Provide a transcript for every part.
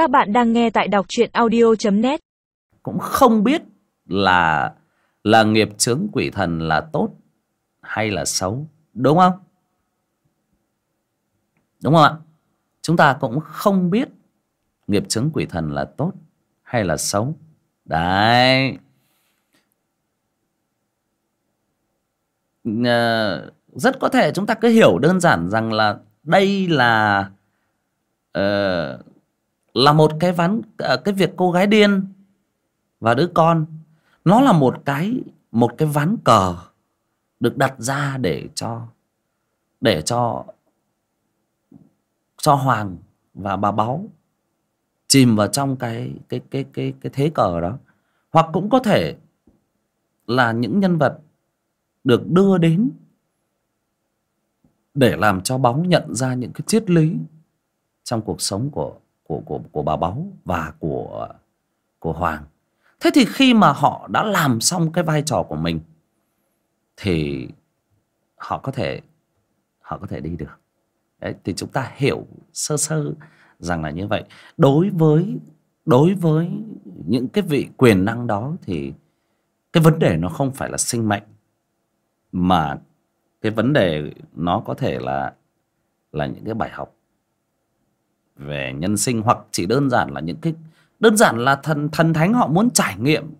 Các bạn đang nghe tại đọc truyện audio.net cũng không biết là là nghiệp chướng quỷ thần là tốt hay là xấu đúng không? Đúng không ạ? Chúng ta cũng không biết nghiệp chướng quỷ thần là tốt hay là xấu. Đấy. À, rất có thể chúng ta cứ hiểu đơn giản rằng là đây là uh, là một cái ván ờ, cái việc cô gái điên và đứa con. Nó là một cái một cái ván cờ được đặt ra để cho để cho cho hoàng và bà báu chìm vào trong cái cái cái cái cái thế cờ đó. Hoặc cũng có thể là những nhân vật được đưa đến để làm cho bóng nhận ra những cái triết lý trong cuộc sống của của của của bà báu và của của hoàng. Thế thì khi mà họ đã làm xong cái vai trò của mình thì họ có thể họ có thể đi được. Đấy, thì chúng ta hiểu sơ sơ rằng là như vậy. Đối với đối với những cái vị quyền năng đó thì cái vấn đề nó không phải là sinh mệnh mà cái vấn đề nó có thể là là những cái bài học về nhân sinh hoặc chỉ đơn giản là những cái đơn giản là thần thần thánh họ muốn trải nghiệm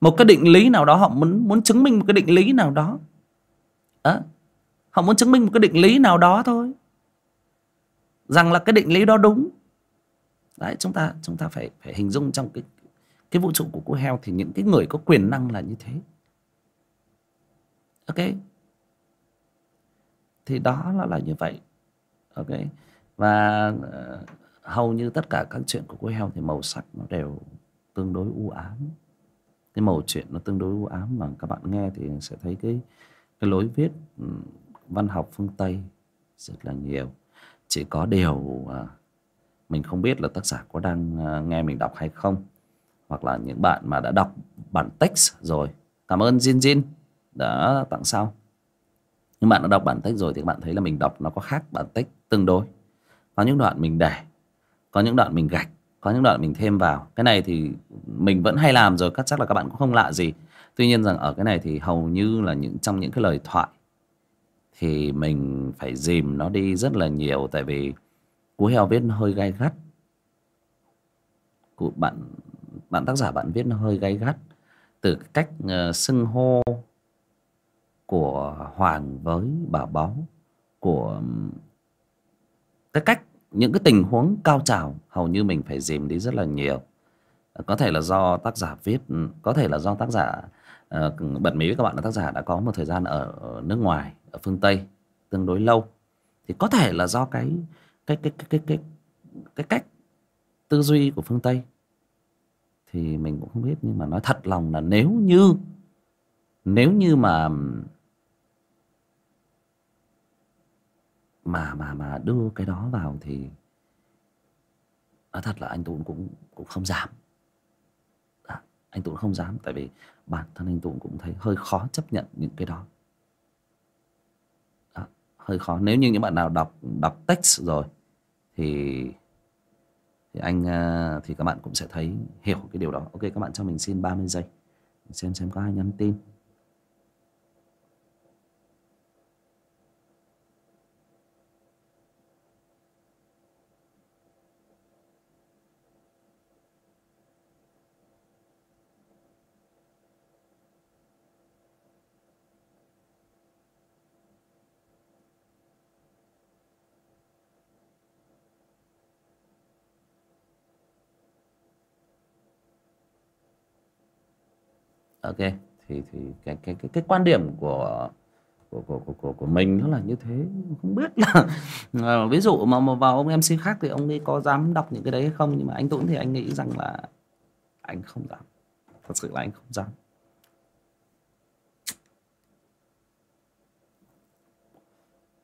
một cái định lý nào đó họ muốn muốn chứng minh một cái định lý nào đó. À, họ muốn chứng minh một cái định lý nào đó thôi. Rằng là cái định lý đó đúng. Đấy chúng ta chúng ta phải phải hình dung trong cái cái vũ trụ của cô heo thì những cái người có quyền năng là như thế. Ok? Thì đó là là như vậy. Ok? Và ờ, hầu như tất cả các chuyện của cô heo thì màu sắc nó đều tương đối u ám. Cái màu chuyện nó tương đối u ám mà các bạn nghe thì sẽ thấy cái cái lối viết ừ, văn học phương tây rất là nhiều. Chỉ có điều ờ, mình không biết là tác giả có đang ờ, nghe mình đọc hay không, hoặc là những bạn mà đã đọc bản text rồi. Cảm ơn Jin Jin đã tặng sau. Nhưng bạn đã đọc bản text rồi thì các bạn thấy là mình đọc nó có khác bản text tương đối có những đoạn mình để có những đoạn mình gạch có những đoạn mình thêm vào. Cái này thì mình vẫn hay làm rồi chắc là các bạn cũng không lạ gì. Tuy nhiên rằng ở cái này thì hầu như là những trong những cái lời thoại thì mình phải dìm nó đi rất là nhiều. Tại vì cú heo viết nó hơi gay gắt. Của bạn bạn tác giả bạn viết nó hơi gay gắt. Từ cách uh, xưng hô của hoàng với bà báu của cái cách những cái tình huống cao trào hầu như mình phải dìm đi rất là nhiều. Ờ, có thể là do tác giả viết ừ, có thể là do tác giả uh, bật mí với các bạn là tác giả đã có một thời gian ở, ở nước ngoài ở phương tây tương đối lâu. Thì có thể là do cái cái cái cái cái cái, cái cách tư duy của phương tây. Thì mình cũng không biết nhưng mà nói thật lòng là nếu như nếu như mà mà mà mà đưa cái đó vào thì nói thật là anh Tuấn cũng cũng không dám. À, anh Tuấn không dám tại vì bản thân anh Tuấn cũng thấy hơi khó chấp nhận những cái đó. À, hơi khó. Nếu như những bạn nào đọc đọc text rồi thì thì anh à, thì các bạn cũng sẽ thấy hiểu cái điều đó. Ok các bạn cho mình xin 30 giây. Xem xem có ai nhắn tin. Ok thì thì cái cái cái cái quan điểm của của của của của, của mình nó là như thế không biết là ờ, ví dụ mà, mà vào ông mc khác thì ông ấy có dám đọc những cái đấy hay không? Nhưng mà anh Tuấn thì anh nghĩ rằng là anh không dám. Thật sự là anh không dám.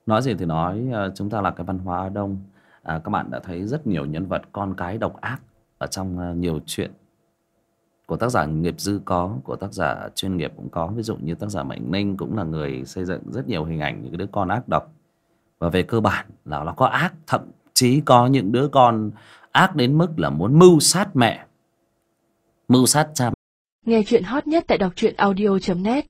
Nói gì thì nói ờ, chúng ta là cái văn hóa Đông. À, các bạn đã thấy rất nhiều nhân vật con cái độc ác ở trong ờ, nhiều chuyện của tác giả nghiệp dư có, của tác giả chuyên nghiệp cũng có. Ví dụ như tác giả mạnh ninh cũng là người xây dựng rất nhiều hình ảnh những đứa con ác độc. Và về cơ bản là nó có ác, thậm chí có những đứa con ác đến mức là muốn mưu sát mẹ, mưu sát cha nghe chuyện hot nhất tại đọc truyện audio net.